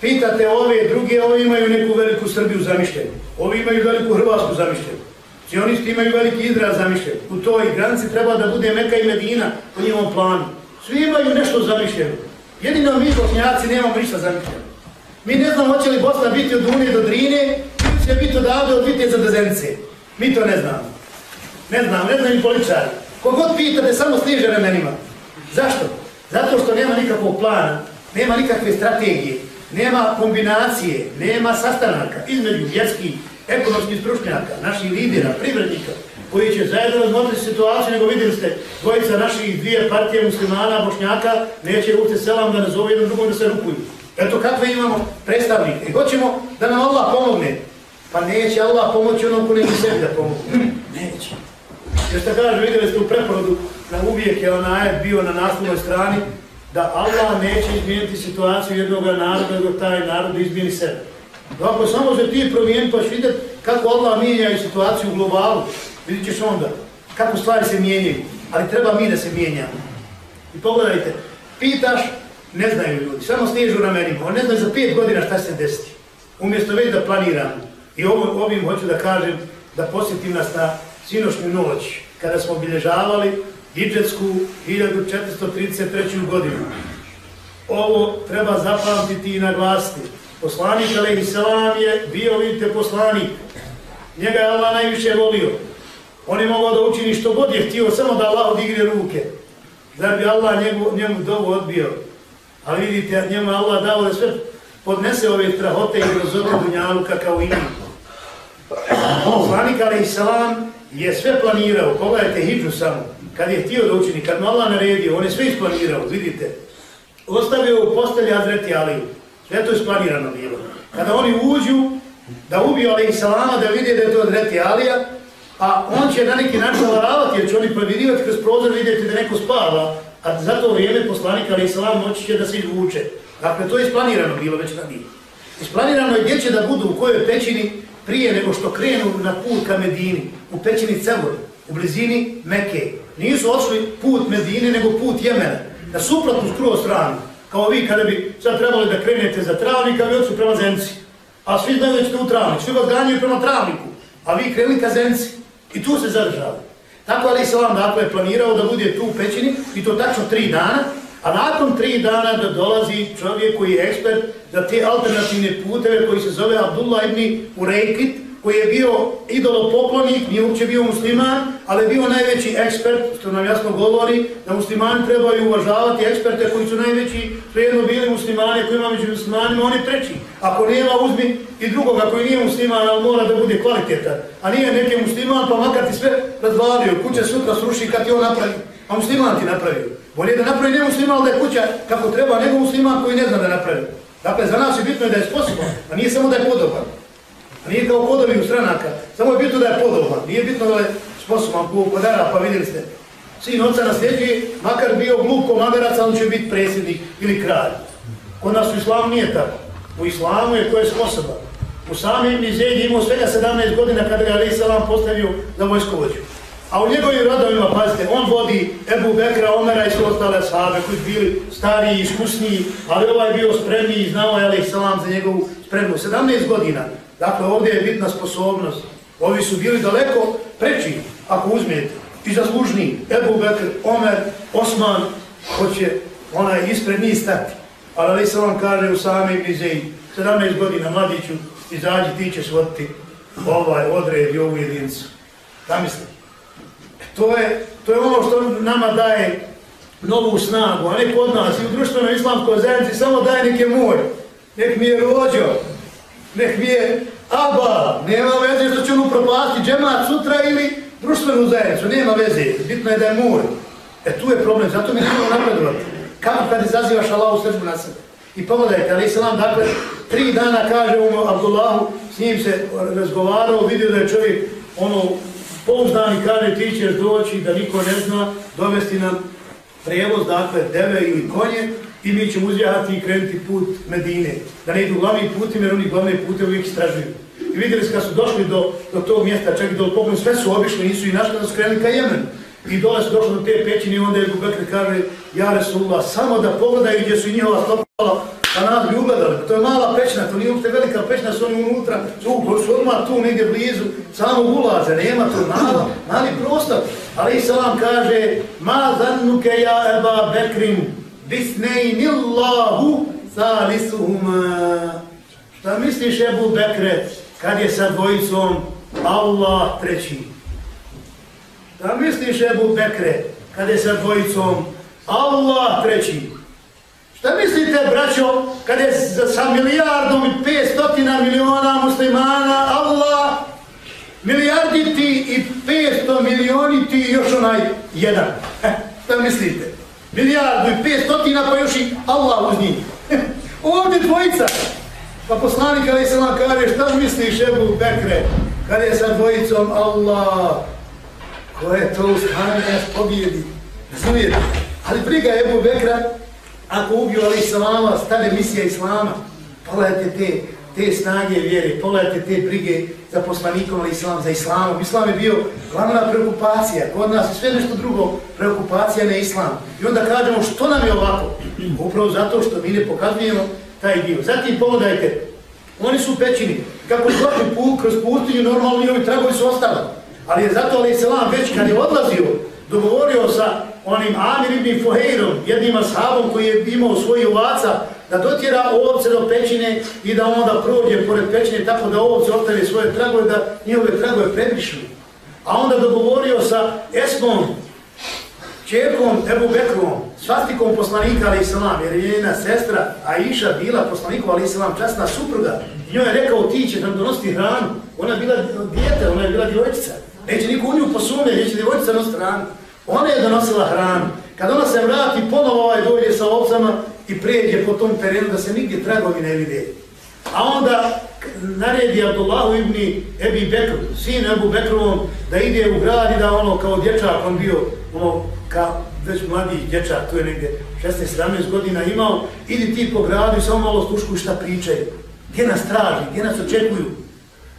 pitate ove druge, ovi imaju neku veliku Srbiju zamišljenu, ovi imaju veliku Hrvatsku zamišljenu, Sionisti imaju veliki izraz zamišljen. U toj granici treba da bude Meka i Medina po njihovom planu. Svi imaju nešto zamišljeno. Jedino mi, bosnjaci, nemamo ništa zamišljeno. Mi ne znamo hoće li Bosna biti od Unije do Drine ili će biti odavde od Viteza do Zenice. Mi to ne znamo. Ne znam, ne znam i poličari. Kogod pitate, samo stiže remenima. Zašto? Zato što nema nikakvog plana, nema nikakve strategije, nema kombinacije, nema sastanaka između vjerskih, ekonomskih stručnjaka, naših lidera, privrednika, koji će zajedno razmotriti situaciju, nego vidjeli ste, dvojica naših dvije partije muslimana, bošnjaka, neće ušte selam da nazove jednom drugom da se rukuju. Eto kakve imamo predstavnike. I hoćemo da nam Allah pomogne. Pa neće Allah pomoći onom ko neće sebi da pomogne. Neće. Jer što kaže, vidjeli ste u preporodu, na uvijek je onaj bio na naslovnoj strani, da Allah neće izmijeniti situaciju jednog naroda, nego taj narod izmijeni sebe. Dakle, samo se ti promijeni, pa ćeš vidjeti kako Allah mijenja i situaciju u globalu, Vidjet ćeš onda kako stvari se mijenjaju, ali treba mi da se mijenjamo. I pogledajte, pitaš, ne znaju ljudi, samo stižu na meni, on ne znaju za pet godina šta se desiti. Umjesto već da planiram, i ovim hoću da kažem, da posjetim nas na sinošnju noć, kada smo obilježavali Didžetsku 1433. godinu. Ovo treba zapamtiti i naglasiti. Poslanik Alehi Selam je bio, vidite, poslanik. Njega je Allah najviše volio. On je mogao da učini što god je htio, samo da Allah odigne ruke. Zar bi Allah njemu, njemu dovu odbio? Ali vidite, njemu Allah dao da sve podnese ove trahote i grozote Dunjaluka kao ime. Poslanik Alehi Selam je sve planirao, pogledajte hijđu samo, kad je htio da učini, kad mu Allah naredio, on je sve isplanirao, vidite. Ostavio u postelji Azreti Aliju, sve to je isplanirano bilo. Kada oni uđu, da ubiju Ali Salama, da vide da je to odreti Alija, a on će na neki način varavati, jer će oni provirivati kroz prozor, vidjeti da neko spava, a za to vrijeme poslanika, ali i salam, moći će da se izvuče. Dakle, to je isplanirano bilo već na njih. Isplanirano je gdje će da budu, u kojoj pećini, prije nego što krenu na put ka Medini, u pećini Cebor, u blizini Meke. Nisu ošli put Medine, nego put Jemena, na suprotnu skruo stranu. Kao vi kada bi sad trebali da krenete za travnik, a vi odsu prema Zemci. A svi znaju da ćete u travnik, svi vas ganjaju prema travniku, a vi krenuli ka Zemci. I tu se zadržali. Tako Ali Salam dakle planirao da bude tu u pećini i to tačno tri dana, a nakon tri dana da dolazi čovjek koji je ekspert za te alternativne puteve koji se zove Abdullah ibn Urejkit, koji je bio idolopoklonik, nije uopće bio musliman, ali je bio najveći ekspert, što nam jasno govori, da muslimani trebaju uvažavati eksperte koji su najveći, prijedno bili muslimani, koji ima među muslimanima, oni treći. Ako nema, uzmi i drugoga koji nije musliman, ali mora da bude kvalitetan. A nije neki musliman, pa makar ti sve razvalio, kuća sutra sruši kad ti on napravi, a musliman ti napravio. Bolje da napravi ne musliman, da je kuća kako treba, nego musliman koji ne zna da napravi. Dakle, za nas je bitno da je sposoban, a nije samo da je podoban. A nije kao kodovi u stranaka, samo je bitno da je podoban, nije bitno da je sposoban ko pa vidjeli ste. Sin oca nasljeđuje, makar bio glup ko on će biti predsjednik ili kralj. Kod nas u islamu nije tako. U islamu je ko je sposoban. U samim Nizegi imao svega 17 godina kada ga Ali Salam postavio za vojskovođu. A u njegovim radovima, pazite, on vodi Ebu Bekra, Omera i sve ostale sahabe koji bili stariji, iskusniji, ali ovaj bio spremniji i znao je Ali Salam za njegovu spremnu. 17 godina. Dakle, ovdje je bitna sposobnost. Ovi su bili daleko preći, ako uzmete, i zaslužni Ebu Bekr, Omer, Osman, hoće onaj ispred njih stati. Ali Ali Salam kaže u samim Bizeji, 17 godina, mladiću, izađi, ti ćeš voditi ovaj odred i ovu jedincu. Da? E, to je, to je ono što nama daje novu snagu, a ne kod nas i u društvenoj islamskoj zajednici samo daje neke moj. Nek mi je rođo, nek mi je aba, nema veze što će on upropasti džemat sutra ili društvenu zajednicu, nema veze, bitno je da je moj. E tu je problem, zato mi trebamo napredovati. Kako kad izazivaš Allah u srđbu na sebe? I pogledajte, ali Islam, dakle, tri dana kaže u Abdullahu, s njim se razgovarao, vidio da je čovjek ono pouzdani kaže ti ćeš doći da niko ne zna dovesti nam prevoz, dakle deve ili konje i mi ćemo uzjahati i krenuti put Medine. Da ne idu glavni putim jer oni glavne pute uvijek istražuju. I vidjeli se kad su došli do, do tog mjesta, čak i do pogledu, sve su obišli, nisu i našli da su krenuli ka Jemenu. I dole su došli do te pećine i onda je Gubekre kaže, ja Resulullah, samo da pogledaju gdje su i njihova stopala, Pa kanal nas bi ugledali. To je mala pećna, to nije uopšte velika pećna, su oni unutra, su, su odmah tu negdje blizu, samo ulaze, nema to malo, mali prostor. Ali Isalam kaže, ma zannuke ja eba bekrim, bisnejni Allahu salisuhuma. Šta misliš Ebu Bekre, kad je sa dvojicom Allah treći? Šta misliš Ebu Bekre, kad je sa dvojicom Allah treći? Šta mislite, braćo, kad je sa milijardom i 500 miliona muslimana, Allah, milijarditi i 500 milioniti i još onaj jedan. Eh, šta mislite? Milijardu i 500 pa još i Allah uz njih. E, ovdje dvojica. Pa poslanik Ali se vam kaže, šta misliš, Ebu Bekre, kada je sa dvojicom Allah, ko je to u nas pobjedi? Razumijete? Ali briga Ebu Bekra, ako ubiju Ali Islama, stane misija Islama, pogledajte te, te snage vjere, pogledajte te brige za poslanikom Ali Islam, za Islamom. Islam je bio glavna preokupacija, kod nas sve nešto drugo, preokupacija ne Islam. I onda kažemo što nam je ovako? Upravo zato što mi ne pokazujemo taj dio. Zatim pogledajte, oni su pećini, kako svaki put kroz pustinju, normalno i ovi tragovi su ostali. Ali je zato Ali Islam već kad je odlazio, dogovorio sa onim Amir ibn Fuheirom, jednim ashabom koji je imao svoji ovaca, da dotjera ovce do pećine i da onda prođe pored pećine tako da ovce ostave svoje tragove, da njihove tragove prebrišu. A onda dogovorio sa Esmom, čerkom Ebu Bekrom, svastikom poslanika Ali Islam, jer je njena sestra Aisha bila poslanikom Ali Islam, časna supruga. I njoj je rekao, ti će nam donositi hranu. Ona je bila djete, ona je bila djevojčica. Neće niko u nju posumlje, neće djevojčica nositi hranu. Ona je donosila hranu. Kad ona se vrati, ponovo ovaj dođe sa ovcama i pređe po tom terenu da se nigdje tragovi ne vide. A onda naredi Abdullahu ibn Ebi Bekru, sin Ebu Bekrovom, da ide u grad i da ono kao dječak, on bio ono, kao već mladi dječak, tu je negdje 16-17 godina imao, idi ti po gradu i samo malo sluškuj šta pričaju, gdje nas traži, gdje nas očekuju.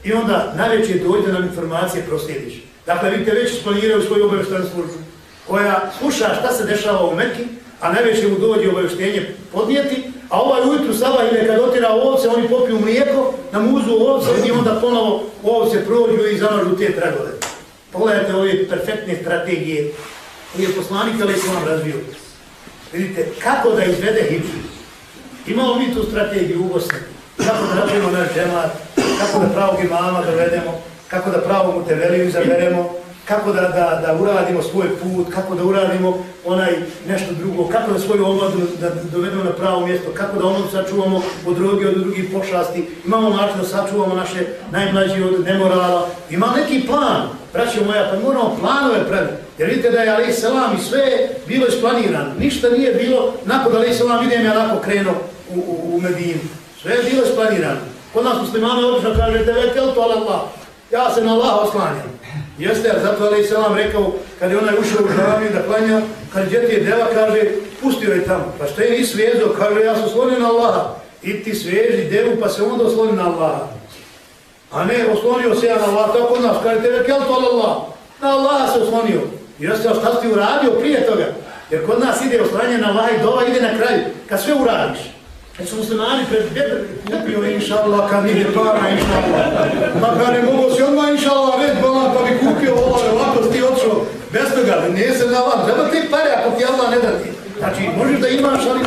I onda najveće dođe nam informacije proslijediš. Dakle, vidite, već isplaniraju svoju obavještanu službu, koja sluša šta se dešava u Mekki, a najveće mu dođe obavještenje podnijeti, a ovaj ujutru Saba ide kad otira ovce, oni popiju mlijeko, namuzu ovce i onda ponovo ovce prođu i zamažu te tragove. Pogledajte ove perfektne strategije koje je poslanik ali se vam razvio. Vidite, kako da izvede hipsu. Imamo mi tu strategiju u Bosni. Kako da napravimo naš džemat, kako da pravog imama dovedemo, kako da pravog muteveliju izaberemo, kako da, da, da uradimo svoj put, kako da uradimo onaj nešto drugo, kako da svoju omladu da dovedemo na pravo mjesto, kako da omladu sačuvamo od droge, od drugih pošasti. Imamo način da sačuvamo naše najmlađe od nemorala. Ima neki plan, braćo moja, pa moramo planove praviti. Jer vidite da je Ali Selam i sve bilo isplanirano. Ništa nije bilo, nakon da Ali Selam idem ja lako krenuo u, u, u Medinu. Sve je bilo isplanirano. Kod nas muslimana obično kaže, devetel to Allah. Ja se na Allah oslanjam. Jeste, a zato Ali Selam rekao, kad je onaj ušao u žaviju da klanja, kad djeti je deva, kaže, pustio je tamo. Pa što je nisi vezao, kaže, ja sam oslonio na Allaha. I ti sveži devu, pa se onda osloni na Allaha. A ne, oslonio se ja na Allaha, tako nas, kaže, tebe, kel to Allah? Na Allaha se oslonio. Jeste, a šta si uradio prije toga? Jer kod nas ide oslanje na Allaha i dova ide na kraju, kad sve uradiš. Kad su muslimani pred djede, kupio inša Allah, kad nije para inša Allah. Pa kad ne mogu si odmah inša Allah, red bolan, pa bi kupio ovo, ovako ti odšao, bez toga, ne se na vam, treba ti pare ako ti Allah ne da ti. Znači, možeš da imaš, ali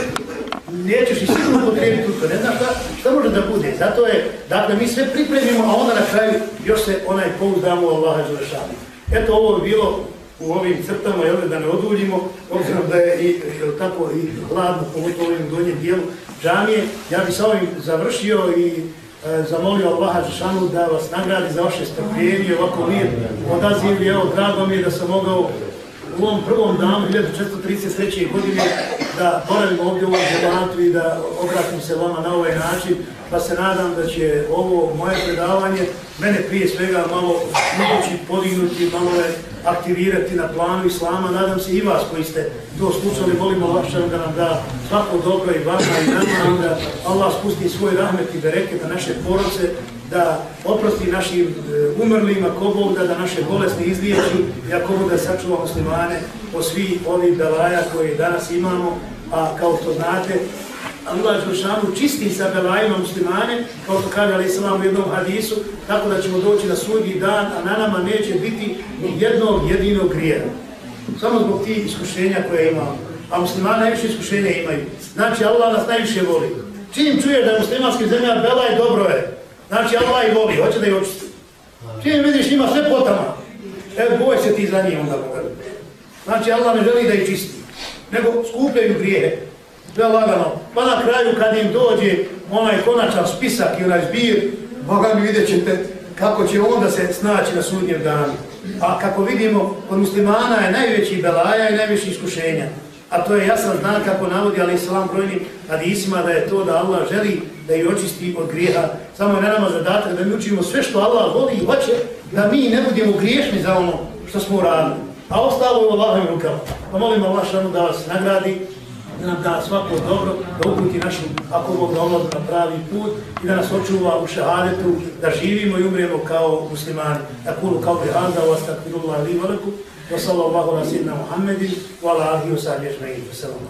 nećeš i sigurno potrebiti to, ne znaš šta, šta može da bude. Zato je, dakle, mi sve pripremimo, a onda na kraju još se onaj pouzdamo u Allaha Đelešanu. Eto, ovo je bilo u ovim crtama, jel, da ne oduljimo, obzirom da je i, jel, tako i hladno, pogotovo ovim donjem dijelu džamije. Ja bih sa ovim završio i E, zamolio Allaha Žešanu da vas nagradi za vaše strpljenje, ovako lijep odaziv, evo, drago mi je da sam mogao u ovom prvom danu 1433. godine da boravim ovdje u ovom zemljantu i da obratim se vama na ovaj način, pa se nadam da će ovo moje predavanje mene prije svega malo mogući podignuti, malo je aktivirati na planu Islama. Nadam se i vas koji ste to slučali, volimo Allahšan da nam da svako dobro i vama i nama, da Allah spusti svoj rahmet i bereke na naše porodce, da oprosti našim e, umrlima, ko Bog da, da naše bolesti izliječi i ako Bog da sačuva muslimane od svih ovih belaja koje danas imamo, a kao što znate, Allah Đelšanu čisti sa belajima muslimane, kao što kaže Ali Islam u jednom hadisu, tako da ćemo doći na sudnji dan, a na nama neće biti ni jednog jedinog grija. Samo zbog tih iskušenja koje imamo. A muslimani najviše iskušenja imaju. Znači Allah nas najviše voli. Čim čuje da je muslimanski zemlja bela je dobro je. Znači Allah i voli, hoće da je očisti. Čim vidiš ima sve potama. e, boj se ti za njih onda. Znači Allah ne želi da ih čisti. Nego skupljaju grijehe sve lagano. Pa na kraju kad im dođe onaj konačan spisak i onaj zbir, Boga mi vidjet ćete kako će onda se snaći na sudnjem danu. A kako vidimo, kod muslimana je najveći belaja i najveći iskušenja. A to je jasan znak kako navodi Ali Islam brojnim hadisima da je to da Allah želi da ih očisti od grijeha. Samo je na nama zadatak da mi učimo sve što Allah voli i hoće da mi ne budemo griješni za ono što smo uradili. A ostalo je u Allahovim rukama. Pa molim Allah šanu da vas nagradi da nam da svako dobro, da uputi našim, ako Bog da omladu na pravi put i da nas očuva u šahadetu, da živimo i umremo kao muslimani. Da kulu kao bi handa, vas takvirullah li veliku, wa sallallahu ala sidna Muhammedin, wa ala ahi wa sahbihi ajma'in. Assalamu.